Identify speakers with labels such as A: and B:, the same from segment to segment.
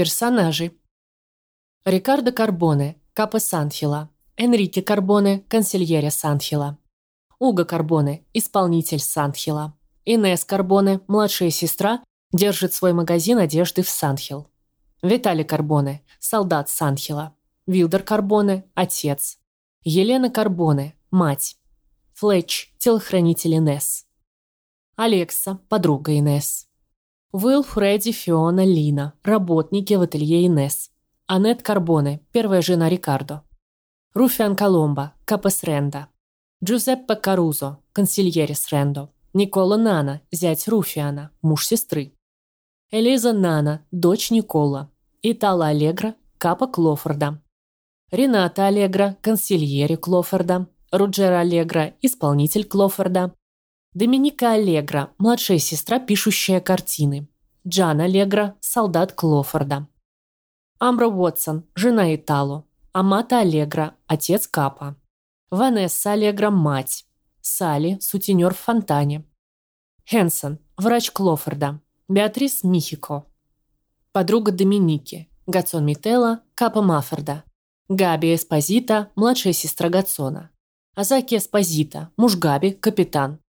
A: Персонажи. Рикардо Карбоне, капо Санхила. Энрике Карбоне, консильере Санхила. Уго Карбоне, исполнитель Санхила. Инес Карбоне, младшая сестра, держит свой магазин одежды в Санхил. Виталий Карбоне, солдат Санхила. Вилдер Карбоне, отец. Елена Карбоне, мать. Флетч, телохранитель Инес. Алекса, подруга Инес. Уилл, Фредди, Фиона, Лина, работники в ателье Инес. Аннет Карбоне, первая жена Рикардо. Руфиан Коломбо, Капес Ренда. Джузеппе Карузо, консильерис Рендо. Никола Нана, зять Руфиана, муж сестры. Элиза Нана, дочь Никола. Итала Аллегра, Капа Клофорда. Рената Аллегра, консильери Клофорда. Руджера Аллегра, исполнитель Клофорда. Доминика Аллегра, младшая сестра, пишущая картины. Джан Аллегра, солдат Клофорда. Амбра Уотсон, жена Итало. Амата Аллегра, отец Капа. Ванесса Аллегра, мать. Салли, сутенер в фонтане. Хенсон, врач Клофорда. Беатрис Михико. Подруга Доминики. Гацон Мителла, Капа Маффорда. Габи Эспозита, младшая сестра Гацона. Азаки Эспозита, муж Габи, капитан.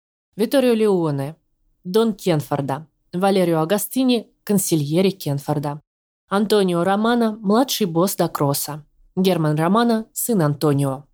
A: Виторио Леоне, Дон Кенфорда, Валерио Агастини, консильери Кенфорда, Антонио Романо, младший босс Дакроса, Герман Романо, сын Антонио.